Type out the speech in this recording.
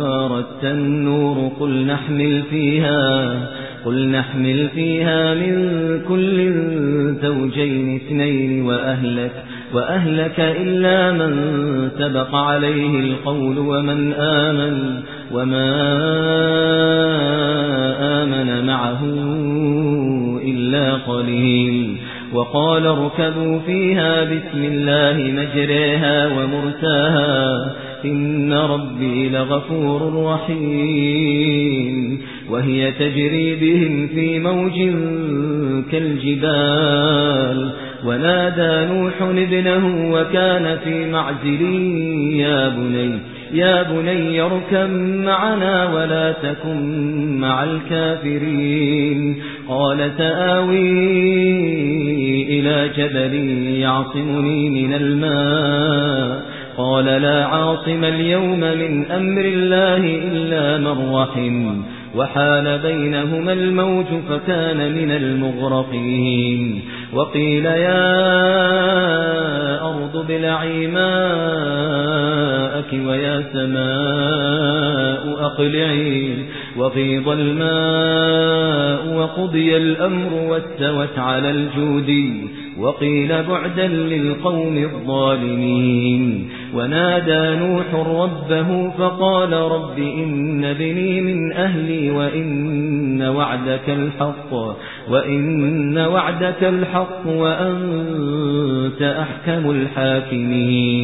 أمرنا وفارت النور قل نحمل فيها قل نحمل فيها من كل زوجين اثنين وأهلك وأهلك إلا من سبق عليه القول ومن آمن وما آمن معه إلا قليل. وقال اركبوا فيها بسم الله مجريها ومرساها إن ربي لغفور رحيم وهي تجري بهم في موج كالجبال ونادى نوح ابنه وكان في معزل يا بني يا بني اركب معنا ولا تكن مع الكافرين قال تآوي إلى جبل يعصمني من الماء قال لا عاصم اليوم من أمر الله إلا من رحم وحال بينهما الموج فكان من المغرقين وقيل يا أرض بلعي ماءك ويا سماء أقلعي وغيض الماء وقضي الأمر واستوت على الجودي وقيل بعدا للقوم الظالمين. ونادى نوح ربه فقال رب إن بني من أهلي وإن وعدك الحق وإن وعدك الحق وأنت أحكم الحاكمين.